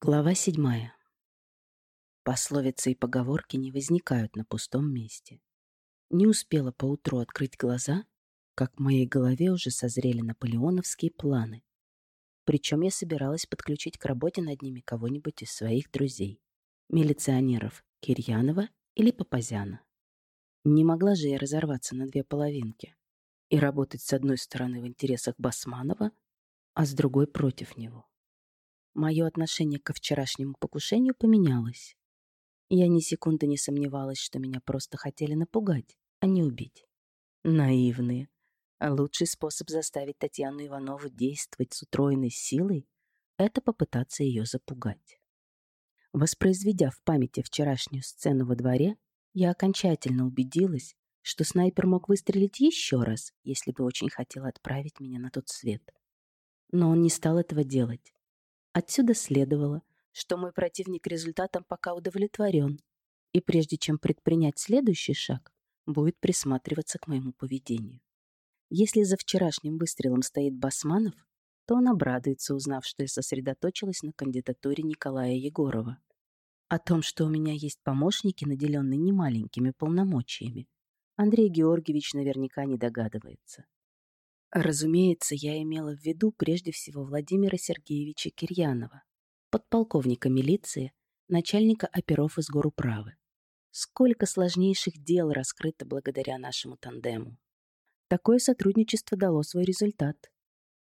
Глава седьмая. Пословицы и поговорки не возникают на пустом месте. Не успела поутру открыть глаза, как в моей голове уже созрели наполеоновские планы. Причем я собиралась подключить к работе над ними кого-нибудь из своих друзей. Милиционеров Кирьянова или Папазяна. Не могла же я разорваться на две половинки и работать с одной стороны в интересах Басманова, а с другой против него. Мое отношение ко вчерашнему покушению поменялось. Я ни секунды не сомневалась, что меня просто хотели напугать, а не убить. Наивные. А лучший способ заставить Татьяну Иванову действовать с утроенной силой — это попытаться ее запугать. Воспроизведя в памяти вчерашнюю сцену во дворе, я окончательно убедилась, что снайпер мог выстрелить еще раз, если бы очень хотел отправить меня на тот свет. Но он не стал этого делать. Отсюда следовало, что мой противник результатом пока удовлетворен, и прежде чем предпринять следующий шаг, будет присматриваться к моему поведению. Если за вчерашним выстрелом стоит Басманов, то он обрадуется, узнав, что я сосредоточилась на кандидатуре Николая Егорова. О том, что у меня есть помощники, наделенные немаленькими полномочиями, Андрей Георгиевич наверняка не догадывается. Разумеется, я имела в виду прежде всего Владимира Сергеевича Кирьянова, подполковника милиции, начальника оперов из Горуправы. Сколько сложнейших дел раскрыто благодаря нашему тандему. Такое сотрудничество дало свой результат.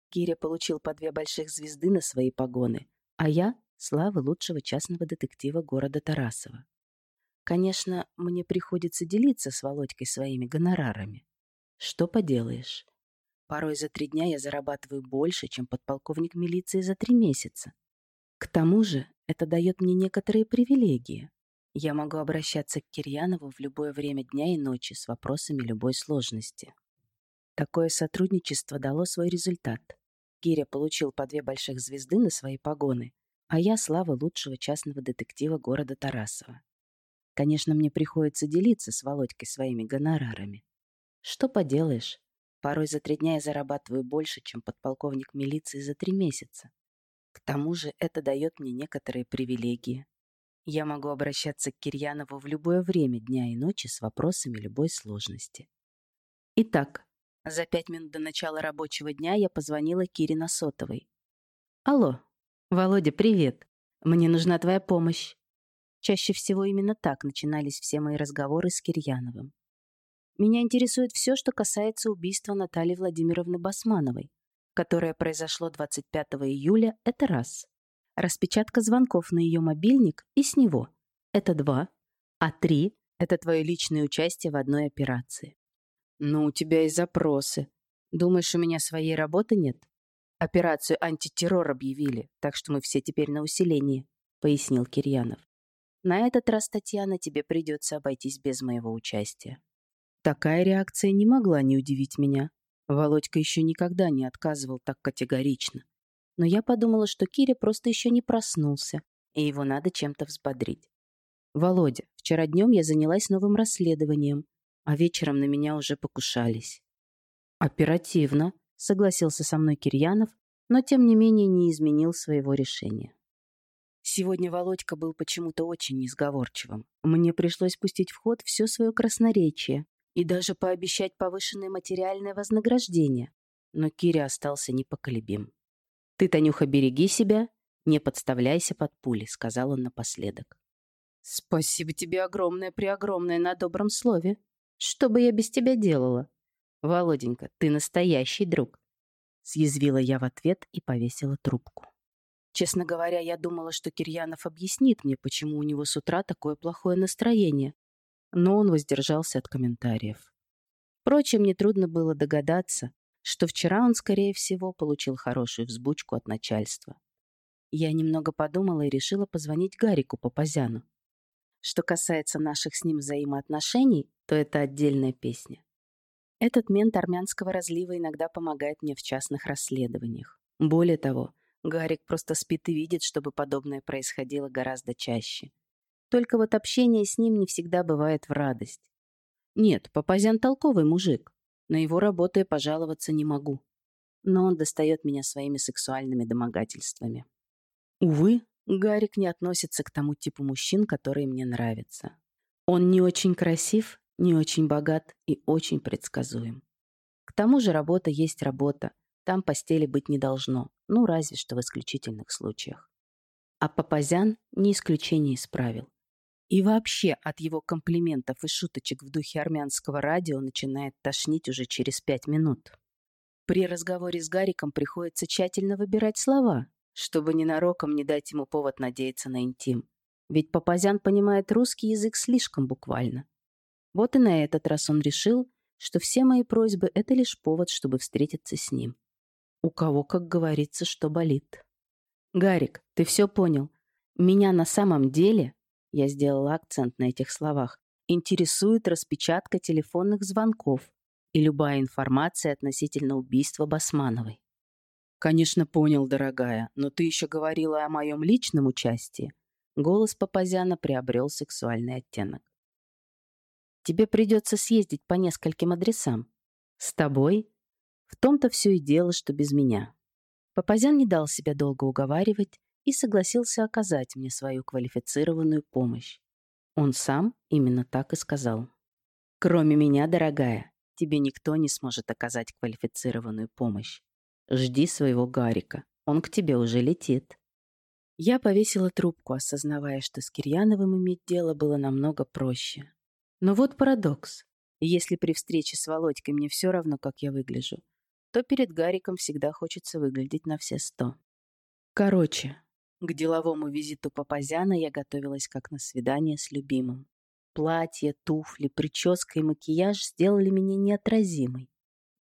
Киря получил по две больших звезды на свои погоны, а я — славы лучшего частного детектива города Тарасова. Конечно, мне приходится делиться с Володькой своими гонорарами. Что поделаешь? Порой за три дня я зарабатываю больше, чем подполковник милиции за три месяца. К тому же это дает мне некоторые привилегии. Я могу обращаться к Кирьянову в любое время дня и ночи с вопросами любой сложности. Такое сотрудничество дало свой результат. Киря получил по две больших звезды на свои погоны, а я слава лучшего частного детектива города Тарасова. Конечно, мне приходится делиться с Володькой своими гонорарами. Что поделаешь, Порой за три дня я зарабатываю больше, чем подполковник милиции за три месяца. К тому же это дает мне некоторые привилегии. Я могу обращаться к Кирьянову в любое время дня и ночи с вопросами любой сложности. Итак, за пять минут до начала рабочего дня я позвонила Кире на сотовой. «Алло, Володя, привет. Мне нужна твоя помощь». Чаще всего именно так начинались все мои разговоры с Кирьяновым. Меня интересует все, что касается убийства Натальи Владимировны Басмановой, которое произошло 25 июля, это раз. Распечатка звонков на ее мобильник и с него – это два. А три – это твое личное участие в одной операции. Ну, у тебя и запросы. Думаешь, у меня своей работы нет? Операцию антитеррор объявили, так что мы все теперь на усилении, пояснил Кирьянов. На этот раз, Татьяна, тебе придется обойтись без моего участия. Такая реакция не могла не удивить меня. Володька еще никогда не отказывал так категорично. Но я подумала, что Киря просто еще не проснулся, и его надо чем-то взбодрить. «Володя, вчера днем я занялась новым расследованием, а вечером на меня уже покушались». «Оперативно», — согласился со мной Кирьянов, но тем не менее не изменил своего решения. Сегодня Володька был почему-то очень несговорчивым. Мне пришлось пустить в ход все свое красноречие, и даже пообещать повышенное материальное вознаграждение. Но Киря остался непоколебим. «Ты, Танюха, береги себя, не подставляйся под пули», — сказал он напоследок. «Спасибо тебе огромное-преогромное на добром слове. Что бы я без тебя делала?» «Володенька, ты настоящий друг», — съязвила я в ответ и повесила трубку. Честно говоря, я думала, что Кирьянов объяснит мне, почему у него с утра такое плохое настроение, но он воздержался от комментариев. Впрочем, нетрудно было догадаться, что вчера он, скорее всего, получил хорошую взбучку от начальства. Я немного подумала и решила позвонить Гарику Папазяну. Что касается наших с ним взаимоотношений, то это отдельная песня. Этот мент армянского разлива иногда помогает мне в частных расследованиях. Более того, Гарик просто спит и видит, чтобы подобное происходило гораздо чаще. Только вот общение с ним не всегда бывает в радость. Нет, Папазян толковый мужик. На его работу я пожаловаться не могу. Но он достает меня своими сексуальными домогательствами. Увы, Гарик не относится к тому типу мужчин, которые мне нравятся. Он не очень красив, не очень богат и очень предсказуем. К тому же работа есть работа, там постели быть не должно, ну разве что в исключительных случаях. А Папазян не исключение из правил. И вообще от его комплиментов и шуточек в духе армянского радио начинает тошнить уже через пять минут. При разговоре с Гариком приходится тщательно выбирать слова, чтобы ненароком не дать ему повод надеяться на интим. Ведь Папазян понимает русский язык слишком буквально. Вот и на этот раз он решил, что все мои просьбы — это лишь повод, чтобы встретиться с ним. У кого, как говорится, что болит. «Гарик, ты все понял. Меня на самом деле я сделала акцент на этих словах. Интересует распечатка телефонных звонков и любая информация относительно убийства Басмановой. «Конечно, понял, дорогая, но ты еще говорила о моем личном участии». Голос Папазяна приобрел сексуальный оттенок. «Тебе придется съездить по нескольким адресам. С тобой? В том-то все и дело, что без меня». Папазян не дал себя долго уговаривать и согласился оказать мне свою квалифицированную помощь. Он сам именно так и сказал. «Кроме меня, дорогая, тебе никто не сможет оказать квалифицированную помощь. Жди своего Гарика, он к тебе уже летит». Я повесила трубку, осознавая, что с Кирьяновым иметь дело было намного проще. Но вот парадокс. Если при встрече с Володькой мне все равно, как я выгляжу, то перед Гариком всегда хочется выглядеть на все сто. Короче, к деловому визиту Папазяна я готовилась как на свидание с любимым. Платье, туфли, прическа и макияж сделали меня неотразимой.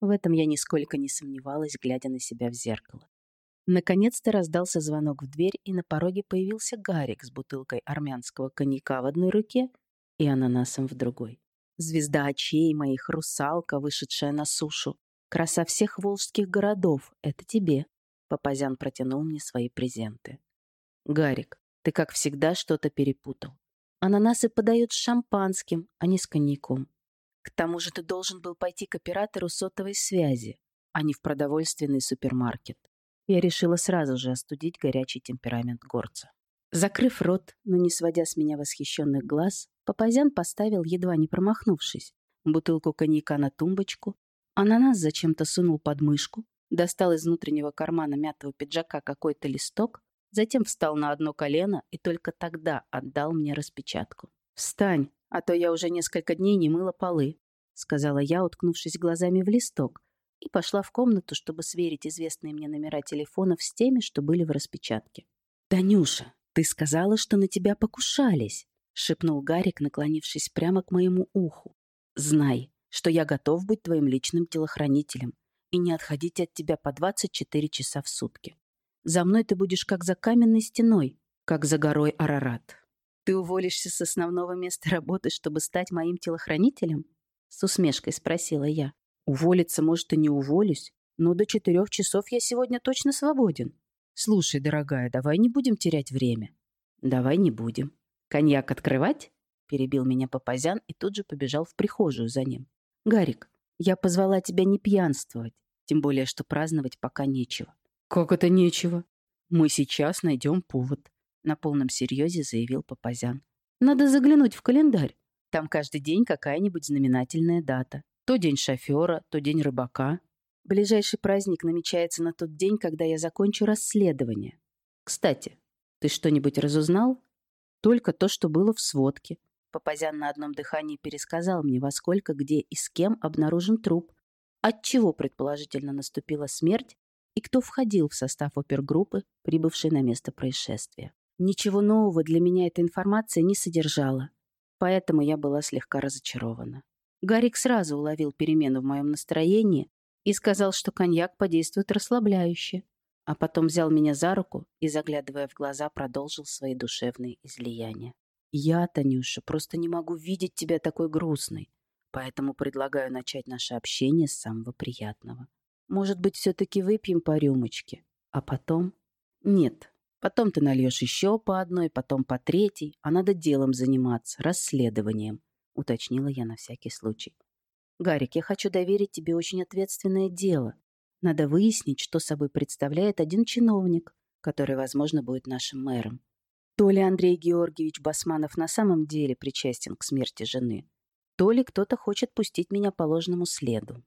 В этом я нисколько не сомневалась, глядя на себя в зеркало. Наконец-то раздался звонок в дверь, и на пороге появился Гарик с бутылкой армянского коньяка в одной руке и ананасом в другой. Звезда очей моих, русалка, вышедшая на сушу. Краса всех волжских городов — это тебе. Папазян протянул мне свои презенты. «Гарик, ты, как всегда, что-то перепутал. Ананасы подают с шампанским, а не с коньяком. К тому же ты должен был пойти к оператору сотовой связи, а не в продовольственный супермаркет. Я решила сразу же остудить горячий темперамент горца. Закрыв рот, но не сводя с меня восхищенных глаз, Папазян поставил, едва не промахнувшись, бутылку коньяка на тумбочку, ананас зачем-то сунул под мышку, достал из внутреннего кармана мятого пиджака какой-то листок, Затем встал на одно колено и только тогда отдал мне распечатку. «Встань, а то я уже несколько дней не мыла полы», сказала я, уткнувшись глазами в листок, и пошла в комнату, чтобы сверить известные мне номера телефонов с теми, что были в распечатке. «Танюша, ты сказала, что на тебя покушались», шепнул Гарик, наклонившись прямо к моему уху. «Знай, что я готов быть твоим личным телохранителем и не отходить от тебя по 24 часа в сутки. За мной ты будешь как за каменной стеной, как за горой Арарат. Ты уволишься с основного места работы, чтобы стать моим телохранителем? С усмешкой спросила я. Уволиться, может, и не уволюсь, но до четырех часов я сегодня точно свободен. Слушай, дорогая, давай не будем терять время. Давай не будем. Коньяк открывать? Перебил меня Папазян и тут же побежал в прихожую за ним. Гарик, я позвала тебя не пьянствовать, тем более, что праздновать пока нечего. «Как это нечего? Мы сейчас найдем повод», — на полном серьезе заявил Папазян. «Надо заглянуть в календарь. Там каждый день какая-нибудь знаменательная дата. То день шофера, то день рыбака. Ближайший праздник намечается на тот день, когда я закончу расследование. Кстати, ты что-нибудь разузнал? Только то, что было в сводке. Папазян на одном дыхании пересказал мне, во сколько, где и с кем обнаружен труп, от чего предположительно наступила смерть и кто входил в состав опергруппы, прибывшей на место происшествия. Ничего нового для меня эта информация не содержала, поэтому я была слегка разочарована. Гарик сразу уловил перемену в моем настроении и сказал, что коньяк подействует расслабляюще, а потом взял меня за руку и, заглядывая в глаза, продолжил свои душевные излияния. «Я, Танюша, просто не могу видеть тебя такой грустной, поэтому предлагаю начать наше общение с самого приятного. Может быть, все-таки выпьем по рюмочке? А потом? Нет. Потом ты нальешь еще по одной, потом по третьей, а надо делом заниматься, расследованием, уточнила я на всякий случай. Гарик, я хочу доверить тебе очень ответственное дело. Надо выяснить, что собой представляет один чиновник, который, возможно, будет нашим мэром. То ли Андрей Георгиевич Басманов на самом деле причастен к смерти жены, то ли кто-то хочет пустить меня по ложному следу.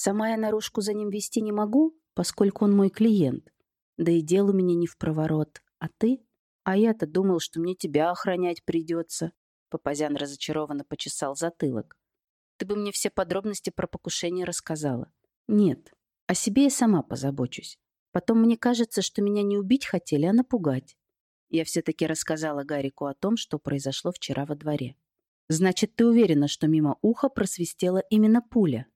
Сама я наружку за ним вести не могу, поскольку он мой клиент. Да и дел у меня не в проворот. А ты? А я-то думал, что мне тебя охранять придется. Папазян разочарованно почесал затылок. Ты бы мне все подробности про покушение рассказала. Нет, о себе я сама позабочусь. Потом мне кажется, что меня не убить хотели, а напугать. Я все-таки рассказала Гарику о том, что произошло вчера во дворе. Значит, ты уверена, что мимо уха просвистела именно пуля?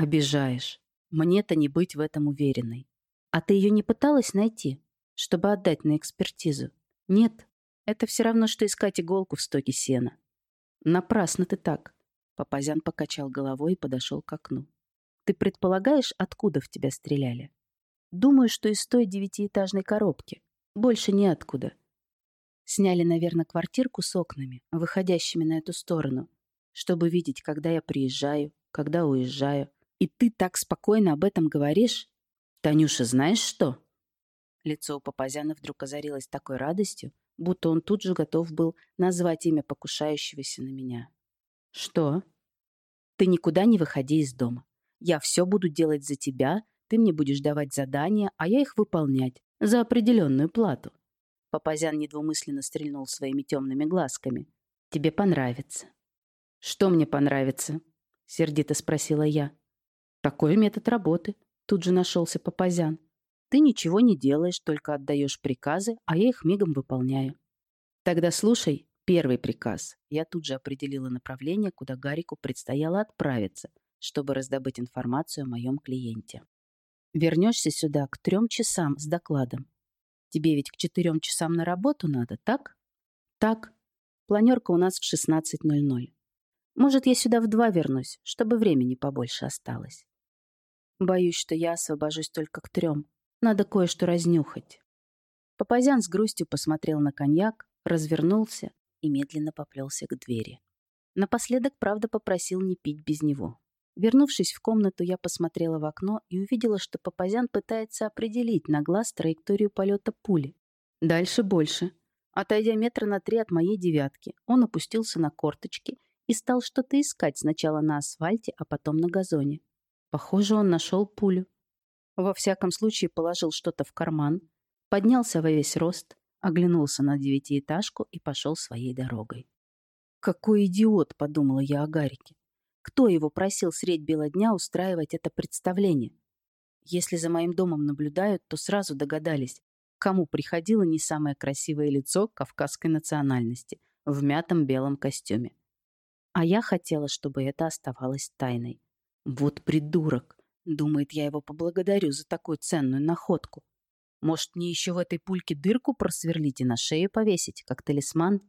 Обижаешь. Мне-то не быть в этом уверенной. А ты ее не пыталась найти, чтобы отдать на экспертизу? Нет. Это все равно, что искать иголку в стоге сена. Напрасно ты так. Папазян покачал головой и подошел к окну. Ты предполагаешь, откуда в тебя стреляли? Думаю, что из той девятиэтажной коробки. Больше неоткуда. Сняли, наверное, квартирку с окнами, выходящими на эту сторону, чтобы видеть, когда я приезжаю, когда уезжаю. И ты так спокойно об этом говоришь? Танюша, знаешь что? Лицо у Папазяна вдруг озарилось такой радостью, будто он тут же готов был назвать имя покушающегося на меня. Что? Ты никуда не выходи из дома. Я все буду делать за тебя, ты мне будешь давать задания, а я их выполнять за определенную плату. Папазян недвумысленно стрельнул своими темными глазками. «Тебе понравится». «Что мне понравится?» — сердито спросила я. «Такой метод работы», — тут же нашелся Папазян. «Ты ничего не делаешь, только отдаешь приказы, а я их мигом выполняю». «Тогда слушай первый приказ». Я тут же определила направление, куда Гарику предстояло отправиться, чтобы раздобыть информацию о моем клиенте. «Вернешься сюда к трем часам с докладом. Тебе ведь к четырем часам на работу надо, так? Так. Планерка у нас в 16.00. Может, я сюда в два вернусь, чтобы времени побольше осталось. Боюсь, что я освобожусь только к трем. Надо кое-что разнюхать. Папазян с грустью посмотрел на коньяк, развернулся и медленно поплелся к двери. Напоследок, правда, попросил не пить без него. Вернувшись в комнату, я посмотрела в окно и увидела, что Папазян пытается определить на глаз траекторию полета пули. Дальше больше. Отойдя метра на три от моей девятки, он опустился на корточки и стал что-то искать сначала на асфальте, а потом на газоне. Похоже, он нашел пулю. Во всяком случае, положил что-то в карман, поднялся во весь рост, оглянулся на девятиэтажку и пошел своей дорогой. «Какой идиот!» — подумала я о Гарике. Кто его просил средь бела дня устраивать это представление? Если за моим домом наблюдают, то сразу догадались, кому приходило не самое красивое лицо кавказской национальности в мятом белом костюме. А я хотела, чтобы это оставалось тайной. Вот придурок. Думает, я его поблагодарю за такую ценную находку. Может, мне еще в этой пульке дырку просверлить и на шею повесить, как талисман?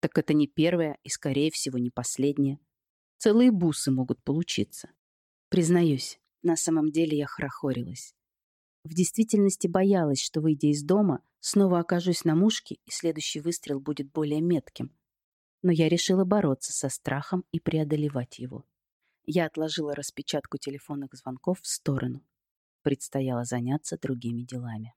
Так это не первое и, скорее всего, не последнее. Целые бусы могут получиться. Признаюсь, на самом деле я хорохорилась. В действительности боялась, что, выйдя из дома, снова окажусь на мушке, и следующий выстрел будет более метким. Но я решила бороться со страхом и преодолевать его. Я отложила распечатку телефонных звонков в сторону. Предстояло заняться другими делами.